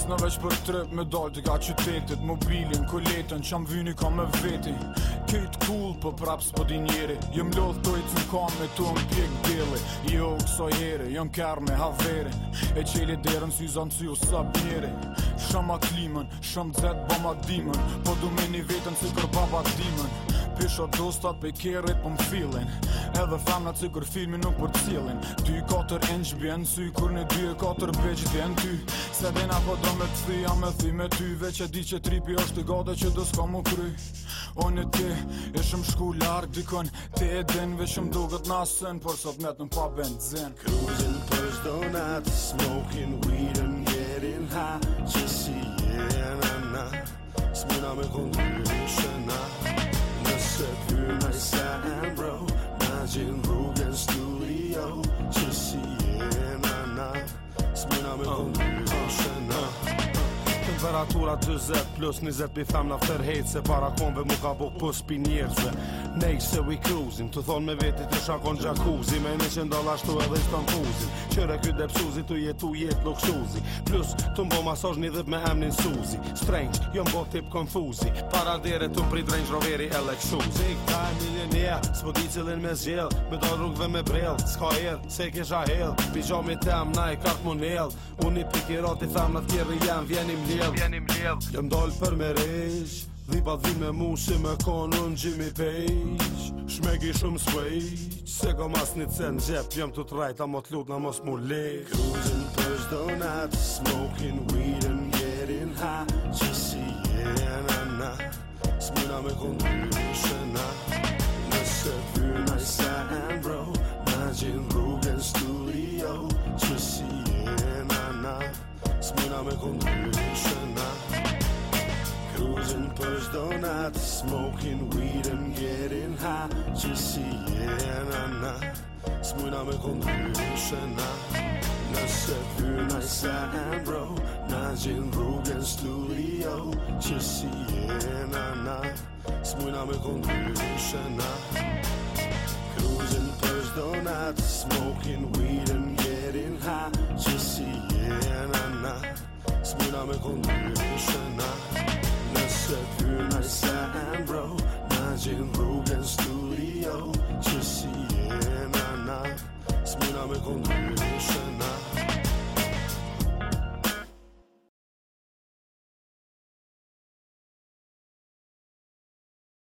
pjesë në veç për trep me dal të ka qytetit Mobilin, koletën, qam vyni ka me veti Kejt cool, për po prap për di njeri Jëm lodh të i cun kam me tu më pjek dili Jo, kësa jere, jëm kërë me haverin E qeli derën si zanë si u sab njeri Shëm a klimën, shëm dzet bëm a dimën Po du me një vetën si kër baba dimën Pisho dostat pe kerit për po më filin Edhe femna si kër nuk për cilin katër inç bjen sy kur në dy e katër veç vjen ty se dena po do me të thia me thi me ty veç e di që tripi është të gada që do s'ka mu kry o në ti e shumë shku larg dikon ti e din veç shumë duket nasën por sot met në pa benzin cruising për donat smoking weed and getting high just see you and I'm not smina me kundu coming home. Temperatura 20 plus 20 pi them na fërhejt Se para konve mu ka buk pus pi njerëzve Nej se we cruisin Të thonë me veti të shakon gjakuzi Me në që ndalashtu edhe i stën fuzin Qëre kjo depsuzi të jetu jetë luksuzi Plus të mbo masaj një dhip me emnin suzi Strange, jo mbo tip konfuzi Para dire të prit range roveri e leksuzi Zik ta e milionia Së cilin me zgjell Me do rrug dhe me brell Ska er, se ke hel Pijomi tem na i kak mu nel Unë i pikirot i tham në i jam Vjenim jem jenim dal për me rejsh dhipa dhim me mu si me konon Jimmy Page shmegi shumë swaj se kom as një cen gjep jem të trajt a mot lut na mos mu lek cruising first donut smoking weed and getting high just see yeah na na me kondyshena nëse fyr na i sa and bro na gjin rrugën studio just see yeah na na me kondyshena Cruising Thursday night, smoking weed and getting high. Чесиена, смунаме конкурсена. На северной Сан-Бро, на Джинруген студио. Чесиена, смунаме конкурсена. Cruising Thursday night, smoking weed and getting high. Чесиена, смунаме конкурсена. algo más.